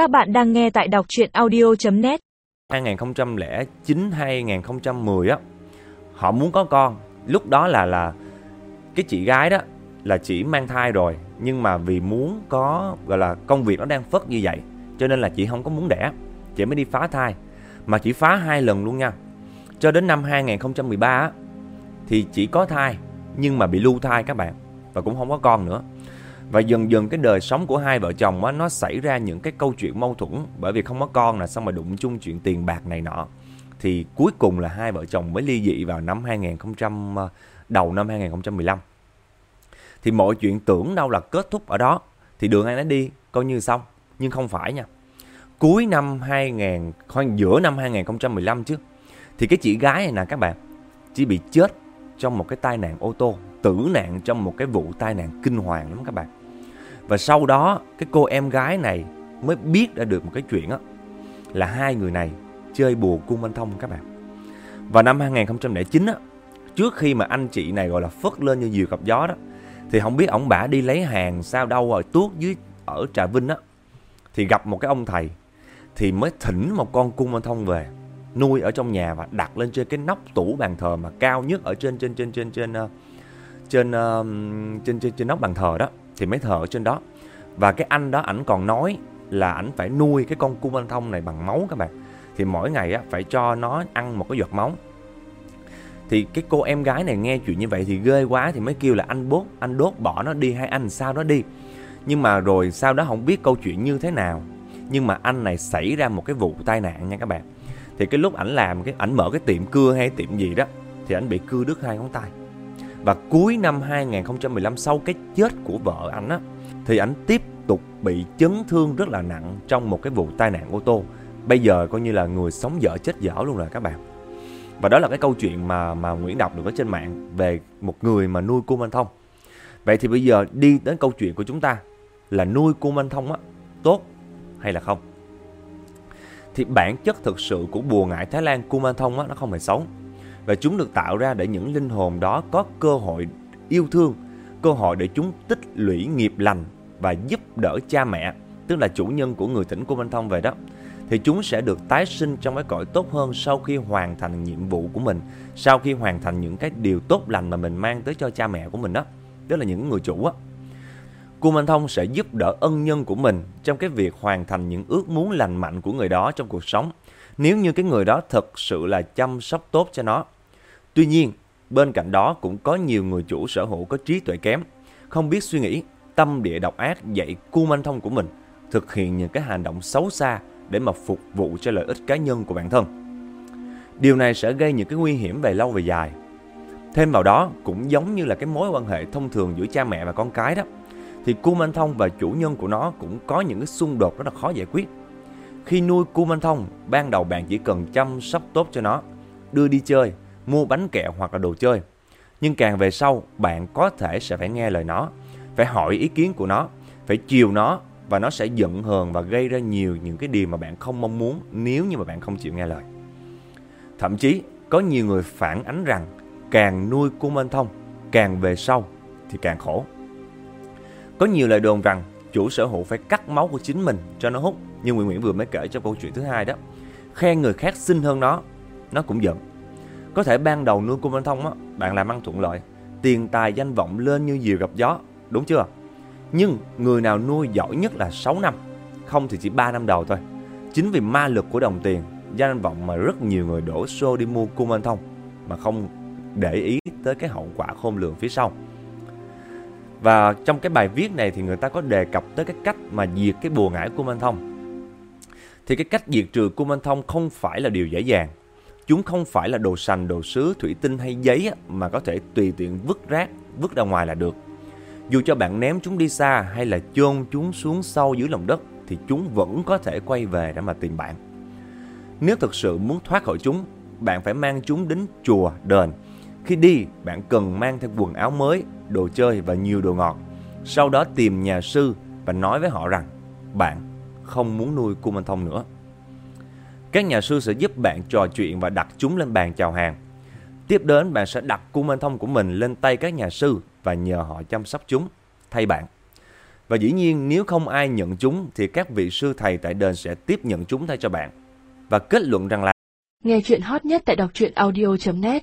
Các bạn đang nghe tại đọc chuyện audio.net 2009 2010 á, họ muốn có con. Lúc đó là là cái chị gái đó là chỉ mang thai rồi, nhưng mà vì muốn có, gọi là, công việc nó đang phất như vậy, cho nên là chị không có muốn đẻ. Chị mới đi phá thai, mà chỉ phá hai lần luôn nha. Cho đến năm 2013 á, thì chỉ có thai, nhưng mà bị lưu thai các bạn, và cũng không có con nữa và dần dần cái đời sống của hai vợ chồng á, nó xảy ra những cái câu chuyện mâu thuẫn bởi vì không có con là xong mà đụng chung chuyện tiền bạc này nọ. Thì cuối cùng là hai vợ chồng mới ly dị vào năm 2000 ờ, đầu năm 2015 thì mọi chuyện tưởng đâu là kết thúc ở đó. Thì đường ai nấy đi, coi như xong. Nhưng không phải nha. Cuối năm 2000 khoảng giữa năm 2015 chứ, thì cái chị gái này nè các bạn, chỉ bị chết trong một cái tai nạn ô tô, tử nạn trong một cái vụ tai nạn kinh hoàng lắm các bạn và sau đó cái cô em gái này mới biết đã được một cái chuyện á là hai người này chơi bùa cung anh thông các bạn. Vào năm 2009 á trước khi mà anh chị này gọi là phất lên như diều gặp gió đó thì không biết ổng bả đi lấy hàng sao đâu rồi tuốt dưới ở Trà Vinh á thì gặp một cái ông thầy thì mới thỉnh một con cung anh thông về nuôi ở trong nhà và đặt lên trên cái nóc tủ bàn thờ mà cao nhất ở trên trên trên trên trên ờ, trên trên, trên, trên trên trên nóc bàn thờ đó thì mới thờ ở trên đó. Và cái anh đó ảnh còn nói là ảnh phải nuôi cái con cung anh thông này bằng máu các bạn. Thì mỗi ngày á, phải cho nó ăn một cái giọt máu. Thì cái cô em gái này nghe chuyện như vậy thì ghê quá thì mới kêu là anh bốt anh đốt bỏ nó đi hay anh sao nó đi. Nhưng mà rồi sau đó không biết câu chuyện như thế nào. Nhưng mà anh này xảy ra một cái vụ tai nạn nha các bạn. Thì cái lúc ảnh làm cái, ảnh mở cái tiệm cưa hay tiệm gì đó, thì ảnh bị cưa đứt hai ngón tay và cuối năm 2015 sau cái chết của vợ anh á, thì anh tiếp tục bị chấn thương rất là nặng trong một cái vụ tai nạn ô tô. Bây giờ coi như là người sống dở chết dở luôn rồi các bạn. Và đó là cái câu chuyện mà mà Nguyễn đọc được ở trên mạng về một người mà nuôi cung anh thông. Vậy thì bây giờ đi đến câu chuyện của chúng ta là nuôi cung anh thông á, tốt hay là không? Thì bản chất thực sự của bùa ngải Thái Lan cung thông á, nó không hề xấu và chúng được tạo ra để những linh hồn đó có cơ hội yêu thương, cơ hội để chúng tích lũy nghiệp lành và giúp đỡ cha mẹ, tức là chủ nhân của người tỉnh của Minh Thông về đó. Thì chúng sẽ được tái sinh trong cái cõi tốt hơn sau khi hoàn thành nhiệm vụ của mình, sau khi hoàn thành những cái điều tốt lành mà mình mang tới cho cha mẹ của mình đó, tức là những người chủ á. Cung Anh Thông sẽ giúp đỡ ân nhân của mình trong cái việc hoàn thành những ước muốn lành mạnh của người đó trong cuộc sống nếu như cái người đó thật sự là chăm sóc tốt cho nó. Tuy nhiên, bên cạnh đó cũng có nhiều người chủ sở hữu có trí tuệ kém, không biết suy nghĩ, tâm địa độc ác dạy cu manh thông của mình, thực hiện những cái hành động xấu xa để mà phục vụ cho lợi ích cá nhân của bản thân. Điều này sẽ gây những cái nguy hiểm về lâu về dài. Thêm vào đó cũng giống như là cái mối quan hệ thông thường giữa cha mẹ và con cái đó, thì cu manh thông và chủ nhân của nó cũng có những cái xung đột rất là khó giải quyết. Khi nuôi cu manh thông, ban đầu bạn chỉ cần chăm sóc tốt cho nó, đưa đi chơi, mua bánh kẹo hoặc là đồ chơi. Nhưng càng về sau, bạn có thể sẽ phải nghe lời nó, phải hỏi ý kiến của nó, phải chiều nó và nó sẽ giận hờn và gây ra nhiều những cái điều mà bạn không mong muốn nếu như mà bạn không chịu nghe lời. Thậm chí, có nhiều người phản ánh rằng càng nuôi cu manh thông, càng về sau thì càng khổ. Có nhiều lời đồn rằng chủ sở hữu phải cắt máu của chính mình cho nó hút. Như Nguyễn Nguyễn vừa mới kể trong câu chuyện thứ hai đó, khen người khác xinh hơn nó nó cũng giận. Có thể ban đầu nuôi cung anh thông á, bạn làm ăn thuận lợi, tiền tài danh vọng lên như diều gặp gió, đúng chưa? Nhưng người nào nuôi giỏi nhất là 6 năm, không thì chỉ 3 năm đầu thôi. Chính vì ma lực của đồng tiền, danh vọng mà rất nhiều người đổ xô đi mua cung anh thông, mà không để ý tới cái hậu quả khôn lường phía sau và trong cái bài viết này thì người ta có đề cập tới cái cách mà diệt cái bùa ngải của anh thông thì cái cách diệt trừ của anh thông không phải là điều dễ dàng. Chúng không phải là đồ sành, đồ sứ, thủy tinh hay giấy mà có thể tùy tiện vứt rác, vứt ra ngoài là được. Dù cho bạn ném chúng đi xa hay là chôn chúng xuống sâu dưới lòng đất thì chúng vẫn có thể quay về để mà tìm bạn. Nếu thực sự muốn thoát khỏi chúng, bạn phải mang chúng đến chùa, đền. Khi đi, bạn cần mang theo quần áo mới, đồ chơi và nhiều đồ ngọt. Sau đó tìm nhà sư và nói với họ rằng bạn không muốn nuôi Kumanthong thông nữa. Các nhà sư sẽ giúp bạn trò chuyện và đặt chúng lên bàn chào hàng. Tiếp đến bạn sẽ đặt Kumanthong thông của mình lên tay các nhà sư và nhờ họ chăm sóc chúng thay bạn. Và dĩ nhiên nếu không ai nhận chúng thì các vị sư thầy tại đền sẽ tiếp nhận chúng thay cho bạn. Và kết luận rằng là Nghe chuyện hot nhất tại đọc truyện audio.net